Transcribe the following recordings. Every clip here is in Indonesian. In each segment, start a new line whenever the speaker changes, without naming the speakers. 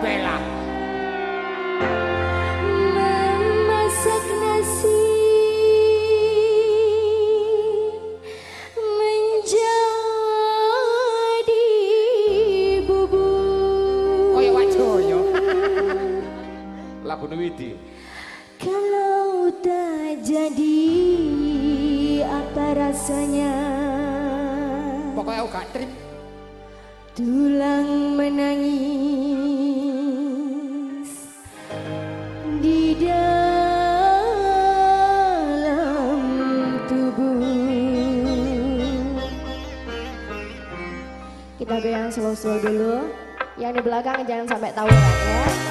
Bella.
Memasak nasi. Menjadi bubur. Kaya wajah
ya Lagu Widi
Kalau tak jadi apa rasanya?
Pokoknya aku gak terima
Tulang menangis.
lagu yang slow-slow dulu. Yang di belakang jangan sampai tawuran ya.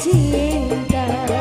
cinta.